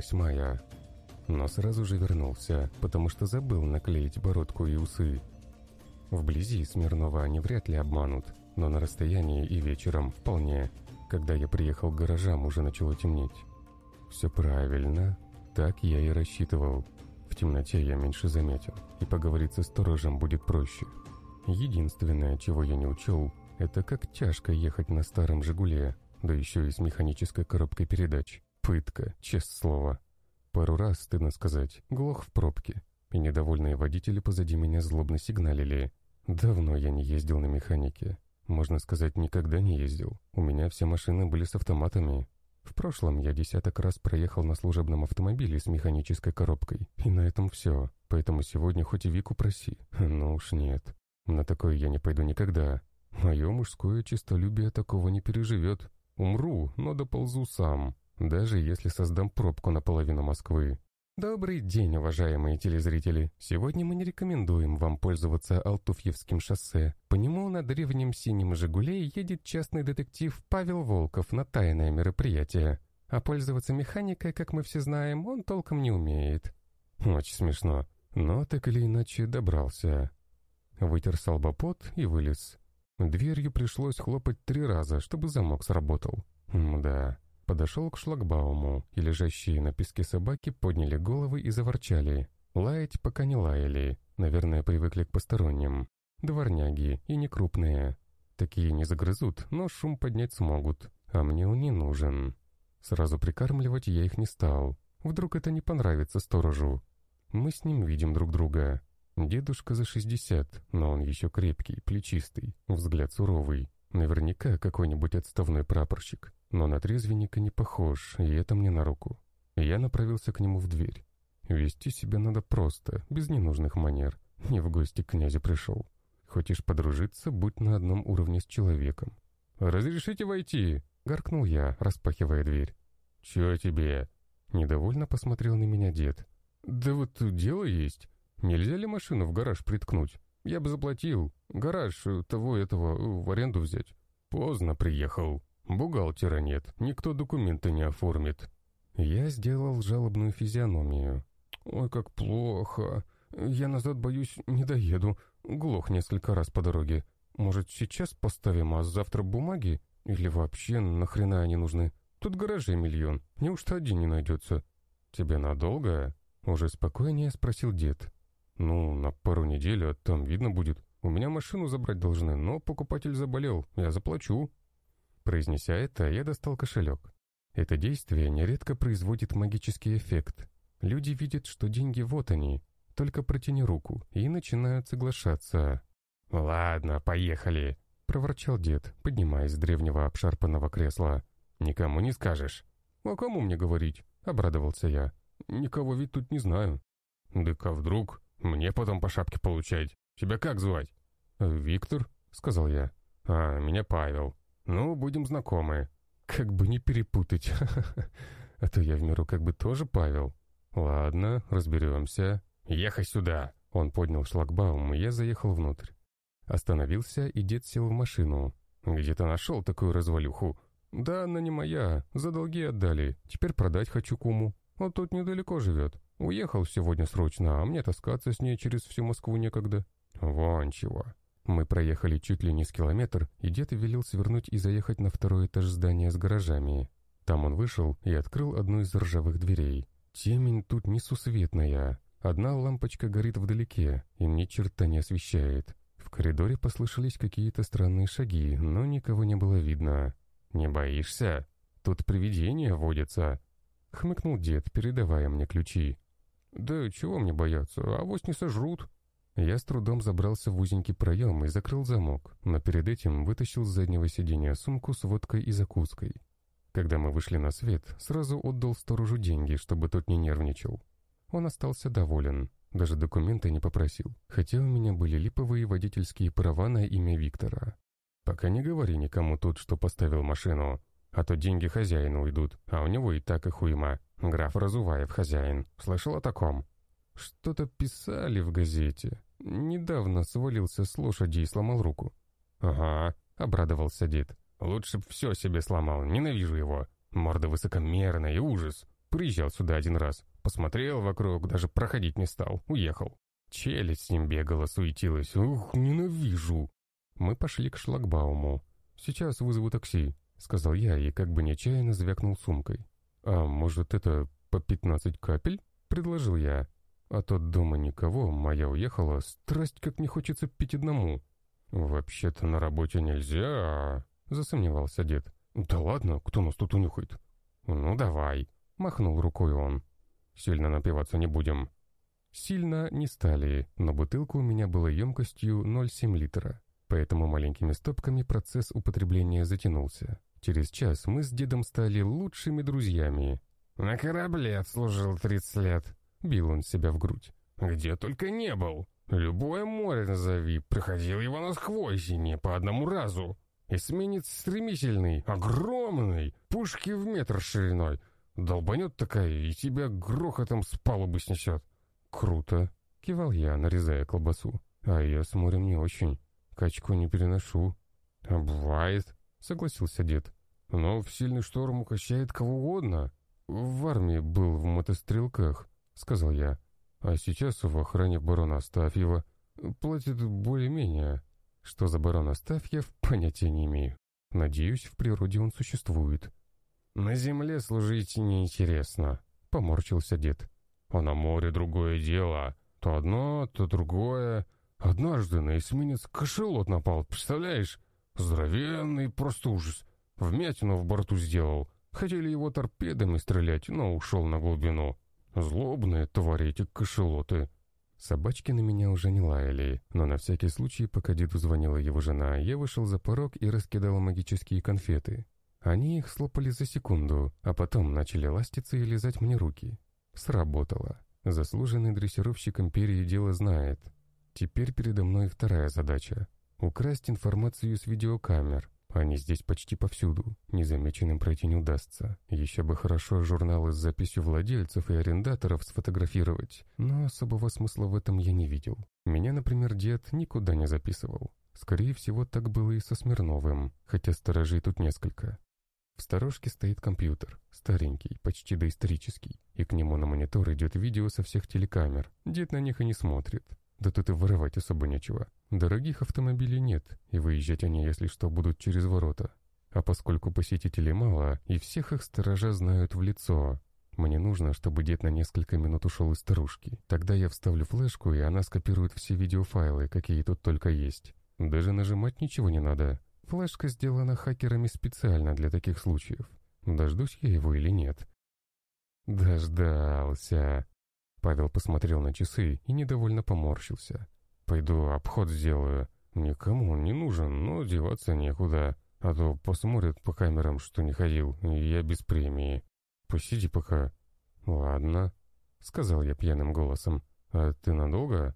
восьмая. Но сразу же вернулся, потому что забыл наклеить бородку и усы. Вблизи Смирнова они вряд ли обманут, но на расстоянии и вечером вполне. Когда я приехал к гаражам, уже начало темнеть. Все правильно, так я и рассчитывал. В темноте я меньше заметил, и поговорить со сторожем будет проще. Единственное, чего я не учел, это как тяжко ехать на старом «Жигуле», да еще и с механической коробкой передач. Пытка, честное слово. Пару раз, стыдно сказать, глох в пробке, и недовольные водители позади меня злобно сигналили. Давно я не ездил на механике. Можно сказать, никогда не ездил. У меня все машины были с автоматами. В прошлом я десяток раз проехал на служебном автомобиле с механической коробкой, и на этом все. Поэтому сегодня хоть и Вику проси. Ну уж нет. На такое я не пойду никогда. Мое мужское честолюбие такого не переживет. Умру, но доползу сам даже если создам пробку на половину Москвы. Добрый день, уважаемые телезрители! Сегодня мы не рекомендуем вам пользоваться Алтуфьевским шоссе. По нему на древнем синем «Жигуле» едет частный детектив Павел Волков на тайное мероприятие. А пользоваться механикой, как мы все знаем, он толком не умеет. Очень смешно. Но так или иначе добрался. Вытер салбопот и вылез. Дверью пришлось хлопать три раза, чтобы замок сработал. Мда. Подошел к шлагбауму, и лежащие на песке собаки подняли головы и заворчали. Лаять пока не лаяли, наверное, привыкли к посторонним. Дворняги и некрупные. Такие не загрызут, но шум поднять смогут, а мне он не нужен. Сразу прикармливать я их не стал. Вдруг это не понравится сторожу. Мы с ним видим друг друга. Дедушка за шестьдесят, но он еще крепкий, плечистый, взгляд суровый. Наверняка какой-нибудь отставной прапорщик но на трезвенника не похож, и это мне на руку. Я направился к нему в дверь. Вести себя надо просто, без ненужных манер. Не в гости к князю пришел. Хочешь подружиться, будь на одном уровне с человеком. «Разрешите войти?» — гаркнул я, распахивая дверь. «Чё тебе?» — недовольно посмотрел на меня дед. «Да вот дело есть. Нельзя ли машину в гараж приткнуть? Я бы заплатил. Гараж того этого в аренду взять. Поздно приехал». Бухгалтера нет, никто документы не оформит. Я сделал жалобную физиономию. «Ой, как плохо. Я назад, боюсь, не доеду. Глох несколько раз по дороге. Может, сейчас поставим, а завтра бумаги? Или вообще нахрена они нужны? Тут гаражей миллион. Неужто один не найдется?» «Тебе надолго?» Уже спокойнее спросил дед. «Ну, на пару недель, а там видно будет. У меня машину забрать должны, но покупатель заболел. Я заплачу». Произнеся это, я достал кошелек. Это действие нередко производит магический эффект. Люди видят, что деньги вот они, только протяни руку, и начинают соглашаться. «Ладно, поехали», — проворчал дед, поднимаясь с древнего обшарпанного кресла. «Никому не скажешь». «А кому мне говорить?» — обрадовался я. «Никого ведь тут не знаю». «Да-ка вдруг? Мне потом по шапке получать. Тебя как звать?» «Виктор», — сказал я. «А, меня Павел. «Ну, будем знакомы. Как бы не перепутать. А то я в миру как бы тоже Павел. Ладно, разберемся. Ехай сюда!» Он поднял шлагбаум, и я заехал внутрь. Остановился, и дед сел в машину. «Где ты нашел такую развалюху?» «Да, она не моя. За долги отдали. Теперь продать хочу куму. Он тут недалеко живет. Уехал сегодня срочно, а мне таскаться с ней через всю Москву некогда». «Вон чего. Мы проехали чуть ли не с километр, и дед велел свернуть и заехать на второй этаж здания с гаражами. Там он вышел и открыл одну из ржавых дверей. Темень тут несусветная. Одна лампочка горит вдалеке и ни черта не освещает. В коридоре послышались какие-то странные шаги, но никого не было видно. «Не боишься? Тут привидения водятся!» — хмыкнул дед, передавая мне ключи. «Да чего мне бояться, авось не сожрут!» Я с трудом забрался в узенький проем и закрыл замок, но перед этим вытащил с заднего сиденья сумку с водкой и закуской. Когда мы вышли на свет, сразу отдал сторожу деньги, чтобы тот не нервничал. Он остался доволен, даже документы не попросил, хотя у меня были липовые водительские права на имя Виктора. «Пока не говори никому тут, что поставил машину, а то деньги хозяину уйдут, а у него и так их уйма. Граф Разуваев хозяин. Слышал о таком?» «Что-то писали в газете. Недавно свалился с лошади и сломал руку». «Ага», — обрадовался дед. «Лучше б все себе сломал, ненавижу его. Морда высокомерная и ужас. Приезжал сюда один раз. Посмотрел вокруг, даже проходить не стал. Уехал. Челюсть с ним бегала, суетилась. Ух, ненавижу. Мы пошли к шлагбауму. «Сейчас вызову такси», — сказал я и как бы нечаянно звякнул сумкой. «А может, это по пятнадцать капель?» — предложил я. «А то дома никого, моя уехала, страсть как не хочется пить одному». «Вообще-то на работе нельзя», — засомневался дед. «Да ладно, кто нас тут унюхает?» «Ну, давай», — махнул рукой он. «Сильно напиваться не будем». Сильно не стали, но бутылка у меня была емкостью 0,7 литра, поэтому маленькими стопками процесс употребления затянулся. Через час мы с дедом стали лучшими друзьями. «На корабле отслужил 30 лет», — бил он себя в грудь. «Где только не был. Любое море назови, проходил его насквозь и не по одному разу. Эсминец стремительный, огромный, пушки в метр шириной. Долбанет такая, и тебя грохотом с палубы снесет. Круто, кивал я, нарезая колбасу. А я с морем не очень. Качку не переношу. А бывает, согласился дед. Но в сильный шторм укачает кого угодно. В армии был в мотострелках, сказал я. А сейчас в охране барона Астафьева. Платит более-менее. Что за барон Астафьев, понятия не имею. Надеюсь, в природе он существует. «На земле служить неинтересно», — поморщился дед. «А на море другое дело. То одно, то другое. Однажды на эсминец кошелот напал, представляешь? Здоровенный, просто ужас. Вмятину в борту сделал. Хотели его торпедами стрелять, но ушел на глубину. Злобные твари эти кошелоты. Собачки на меня уже не лаяли, но на всякий случай, пока деду звонила его жена, я вышел за порог и раскидал магические конфеты. Они их слопали за секунду, а потом начали ластиться и лизать мне руки. Сработало. Заслуженный дрессировщик Империи дело знает. Теперь передо мной вторая задача — украсть информацию с видеокамер, они здесь почти повсюду. Незамеченным пройти не удастся. Еще бы хорошо журналы с записью владельцев и арендаторов сфотографировать, но особого смысла в этом я не видел. Меня, например, дед никуда не записывал. Скорее всего, так было и со Смирновым, хотя сторожей тут несколько. В сторожке стоит компьютер, старенький, почти доисторический, и к нему на монитор идет видео со всех телекамер. Дед на них и не смотрит. Да тут и воровать особо нечего. Дорогих автомобилей нет, и выезжать они, если что, будут через ворота. А поскольку посетителей мало, и всех их сторожа знают в лицо, мне нужно, чтобы дед на несколько минут ушел из старушки. Тогда я вставлю флешку, и она скопирует все видеофайлы, какие тут только есть. Даже нажимать ничего не надо. Флешка сделана хакерами специально для таких случаев. Дождусь я его или нет? Дождался. Павел посмотрел на часы и недовольно поморщился. Пойду обход сделаю. Никому он не нужен, но деваться некуда. А то посмотрят по камерам, что не ходил, и я без премии. Посиди пока. Ладно, сказал я пьяным голосом. А ты надолго?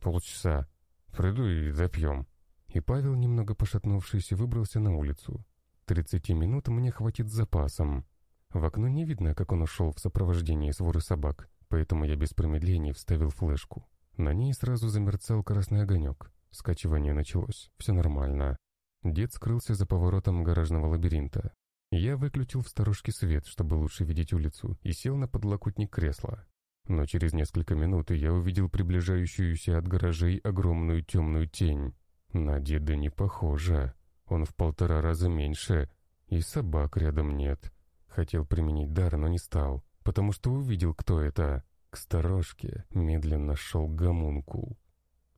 Полчаса. Приду и допьем. И Павел, немного пошатнувшись, выбрался на улицу. Тридцати минут мне хватит с запасом. В окно не видно, как он ушел в сопровождении своры собак, поэтому я без промедлений вставил флешку. На ней сразу замерцал красный огонек. Скачивание началось. Все нормально. Дед скрылся за поворотом гаражного лабиринта. Я выключил в сторожке свет, чтобы лучше видеть улицу, и сел на подлокотник кресла. Но через несколько минут я увидел приближающуюся от гаражей огромную темную тень. На деда не похоже. Он в полтора раза меньше, и собак рядом нет. Хотел применить дар, но не стал, потому что увидел, кто это. К сторожке медленно шел гомункул.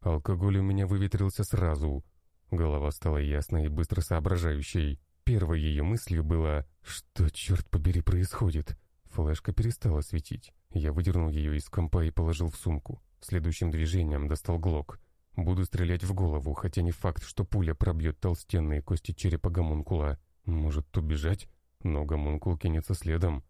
Алкоголь у меня выветрился сразу. Голова стала ясной и быстро соображающей. Первой ее мыслью было «Что, черт побери, происходит?» Флешка перестала светить. Я выдернул ее из компа и положил в сумку. Следующим движением достал глок. Буду стрелять в голову, хотя не факт, что пуля пробьет толстенные кости черепа гомункула. Может, убежать? Но гомункул кинется следом.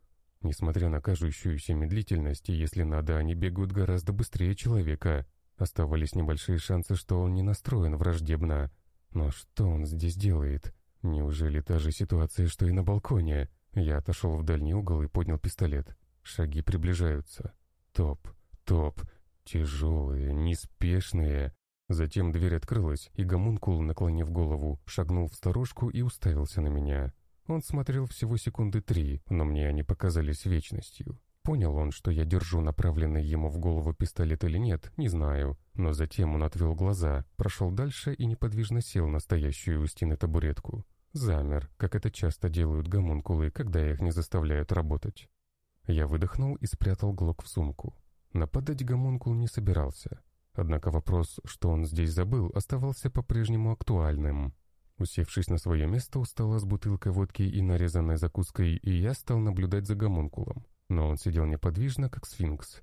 Несмотря на кажущуюся медлительность, если надо, они бегают гораздо быстрее человека. Оставались небольшие шансы, что он не настроен враждебно. Но что он здесь делает? Неужели та же ситуация, что и на балконе? Я отошел в дальний угол и поднял пистолет. Шаги приближаются. Топ, топ, тяжелые, неспешные. Затем дверь открылась, и гомункул, наклонив голову, шагнул в сторожку и уставился на меня. Он смотрел всего секунды три, но мне они показались вечностью. Понял он, что я держу направленный ему в голову пистолет или нет, не знаю. Но затем он отвел глаза, прошел дальше и неподвижно сел на стоящую у стены табуретку. Замер, как это часто делают гомункулы, когда их не заставляют работать. Я выдохнул и спрятал глок в сумку. Нападать гомункул не собирался. Однако вопрос, что он здесь забыл, оставался по-прежнему актуальным. Усевшись на свое место у стола с бутылкой водки и нарезанной закуской, и я стал наблюдать за гомункулом но он сидел неподвижно, как сфинкс.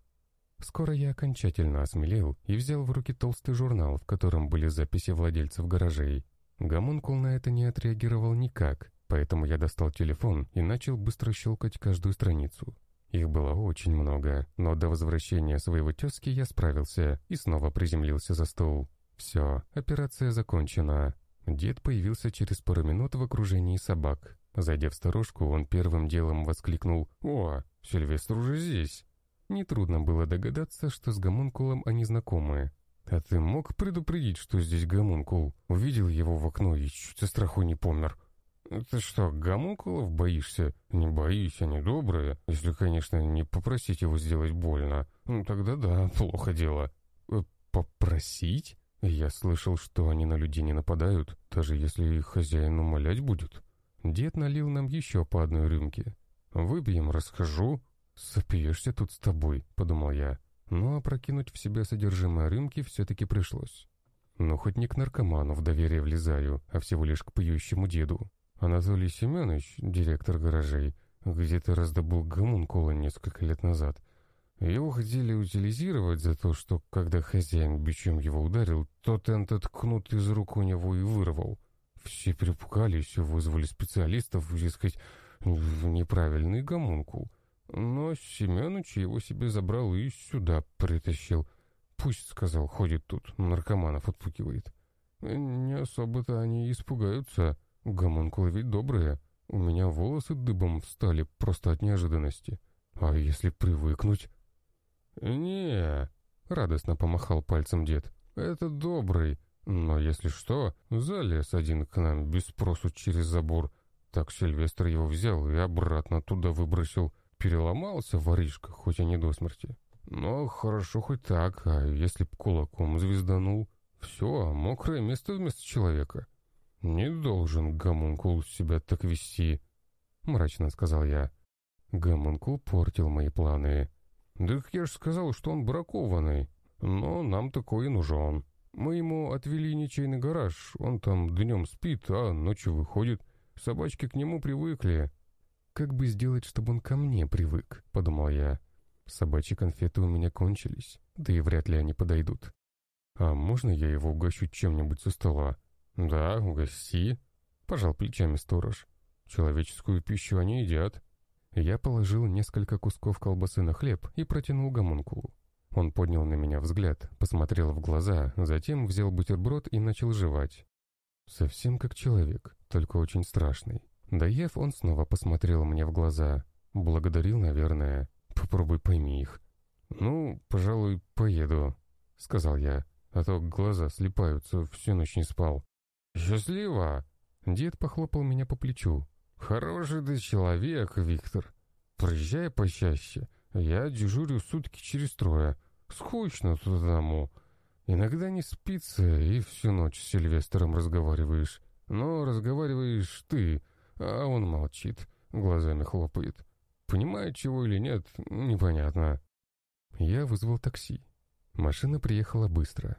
Скоро я окончательно осмелел и взял в руки толстый журнал, в котором были записи владельцев гаражей. Гомункул на это не отреагировал никак, поэтому я достал телефон и начал быстро щелкать каждую страницу. Их было очень много, но до возвращения своего тезки я справился и снова приземлился за стол. Все, операция закончена. Дед появился через пару минут в окружении собак. Зайдя в сторожку, он первым делом воскликнул «О, Сильвестр уже здесь!» Нетрудно было догадаться, что с гомункулом они знакомы. «А ты мог предупредить, что здесь гомункул?» Увидел его в окно и чуть со страху не помер. «Ты что, гомункулов боишься?» «Не боюсь, они добрые. Если, конечно, не попросить его сделать больно. Ну, тогда да, плохо дело». «Э, «Попросить?» Я слышал, что они на людей не нападают, даже если их хозяин умолять будет. Дед налил нам еще по одной рюмке. «Выпьем, расскажу». «Сопьешься тут с тобой», — подумал я. Но опрокинуть в себя содержимое рюмки все-таки пришлось. Но хоть не к наркоману в доверие влезаю, а всего лишь к пьющему деду. Анатолий Семенович, директор гаражей, где-то раздобыл гомункула несколько лет назад. Его хотели утилизировать за то, что, когда хозяин бичом его ударил, тот этот кнут из рук у него и вырвал. Все перепугались, вызвали специалистов, дескать, неправильный гомункул. Но Семенович его себе забрал и сюда притащил. Пусть, сказал, ходит тут, наркоманов отпукивает. Не особо-то они испугаются. Гомункулы ведь добрые. У меня волосы дыбом встали просто от неожиданности. А если привыкнуть? Не радостно помахал пальцем дед. «Это добрый, но если что, залез один к нам без спросу через забор. Так Сильвестр его взял и обратно туда выбросил. Переломался воришка, хоть и не до смерти. Но хорошо хоть так, а если б кулаком звезданул? Все, мокрое место вместо человека. Не должен гомункул себя так вести, мрачно сказал я. Гомункул портил мои планы. Так я ж сказал, что он бракованный, но нам такой и нужен. Мы ему отвели ничейный гараж, он там днем спит, а ночью выходит. Собачки к нему привыкли. Как бы сделать, чтобы он ко мне привык, подумал я. Собачьи конфеты у меня кончились, да и вряд ли они подойдут. А можно я его угощу чем-нибудь со стола? Да, угости. Пожал плечами сторож. Человеческую пищу они едят. Я положил несколько кусков колбасы на хлеб и протянул гомункулу. Он поднял на меня взгляд, посмотрел в глаза, затем взял бутерброд и начал жевать. Совсем как человек, только очень страшный. Доев, он снова посмотрел мне в глаза. Благодарил, наверное. Попробуй пойми их. «Ну, пожалуй, поеду», — сказал я, а то глаза слепаются, всю ночь не спал. «Счастливо!» Дед похлопал меня по плечу. «Хороший ты человек, Виктор. Приезжай почаще. Я дежурю сутки через трое. Скучно тут одному. Иногда не спится, и всю ночь с Сильвестром разговариваешь. Но разговариваешь ты, а он молчит, глазами хлопает. Понимает чего или нет, непонятно. Я вызвал такси. Машина приехала быстро.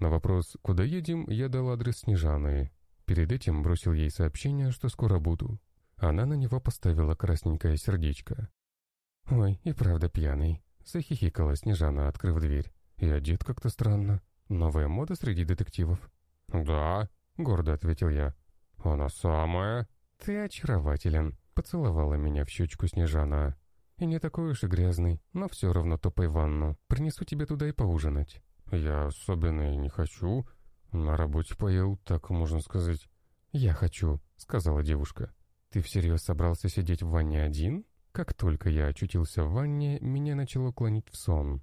На вопрос «Куда едем?» я дал адрес Снежаны. Перед этим бросил ей сообщение, что скоро буду. Она на него поставила красненькое сердечко. «Ой, и правда пьяный», — захихикала Снежана, открыв дверь. «И одет как-то странно. Новая мода среди детективов?» «Да», — гордо ответил я. «Она самая». «Ты очарователен», — поцеловала меня в щечку Снежана. «И не такой уж и грязный, но все равно топай ванну. Принесу тебе туда и поужинать». «Я особенно и не хочу. На работе поел, так можно сказать». «Я хочу», — сказала девушка. «Ты всерьез собрался сидеть в ванне один?» Как только я очутился в ванне, меня начало клонить в сон.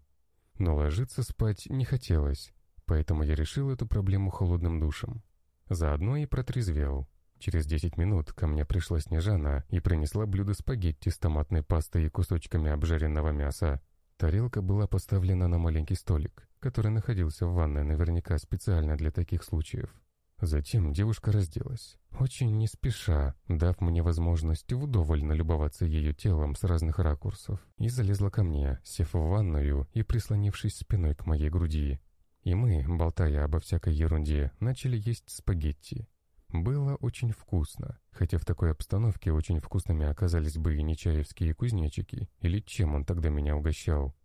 Но ложиться спать не хотелось, поэтому я решил эту проблему холодным душем. Заодно и протрезвел. Через 10 минут ко мне пришла Снежана и принесла блюдо спагетти с томатной пастой и кусочками обжаренного мяса. Тарелка была поставлена на маленький столик, который находился в ванной наверняка специально для таких случаев. Затем девушка разделась, очень не спеша, дав мне возможность вдоволь налюбоваться ее телом с разных ракурсов, и залезла ко мне, сев в ванную и прислонившись спиной к моей груди. И мы, болтая обо всякой ерунде, начали есть спагетти. Было очень вкусно, хотя в такой обстановке очень вкусными оказались бы и нечаевские кузнечики, или чем он тогда меня угощал.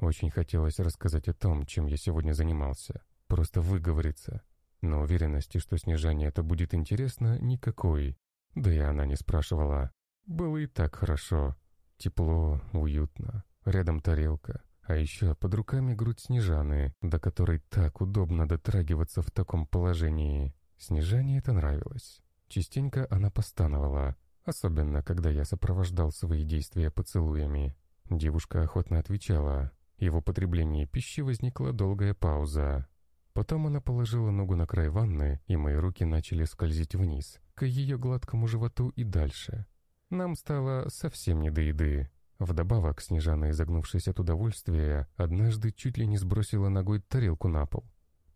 Очень хотелось рассказать о том, чем я сегодня занимался, просто выговориться, но уверенности, что снижение это будет интересно, никакой. Да и она не спрашивала. Было и так хорошо. Тепло, уютно. Рядом тарелка. А еще под руками грудь Снежаны, до которой так удобно дотрагиваться в таком положении. Снежане это нравилось. Частенько она постановала, особенно когда я сопровождал свои действия поцелуями. Девушка охотно отвечала. И в употреблении пищи возникла долгая пауза. Потом она положила ногу на край ванны, и мои руки начали скользить вниз, к ее гладкому животу и дальше. Нам стало совсем не до еды. Вдобавок, Снежана, изогнувшись от удовольствия, однажды чуть ли не сбросила ногой тарелку на пол.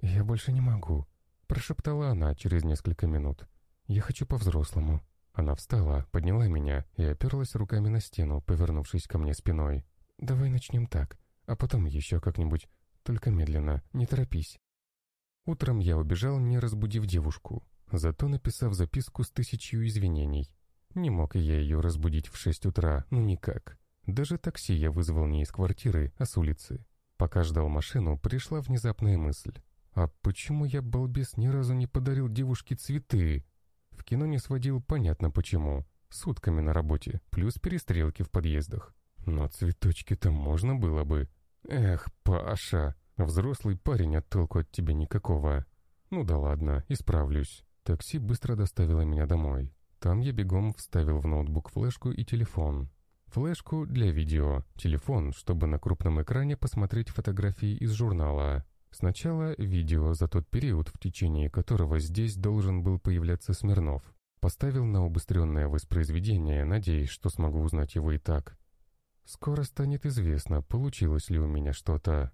«Я больше не могу», — прошептала она через несколько минут. «Я хочу по-взрослому». Она встала, подняла меня и оперлась руками на стену, повернувшись ко мне спиной. «Давай начнем так, а потом еще как-нибудь. Только медленно, не торопись». Утром я убежал, не разбудив девушку, зато написав записку с тысячью извинений. Не мог я ее разбудить в шесть утра, ну никак. Даже такси я вызвал не из квартиры, а с улицы. Пока ждал машину, пришла внезапная мысль. А почему я, балбес, ни разу не подарил девушке цветы? В кино не сводил, понятно почему. Сутками на работе, плюс перестрелки в подъездах. Но цветочки-то можно было бы. Эх, Паша, Взрослый парень, а толку от тебя никакого. Ну да ладно, исправлюсь. Такси быстро доставило меня домой. Там я бегом вставил в ноутбук флешку и телефон. Флешку для видео, телефон, чтобы на крупном экране посмотреть фотографии из журнала. Сначала видео за тот период, в течение которого здесь должен был появляться Смирнов. Поставил на убыстренное воспроизведение, надеясь, что смогу узнать его и так. Скоро станет известно, получилось ли у меня что-то.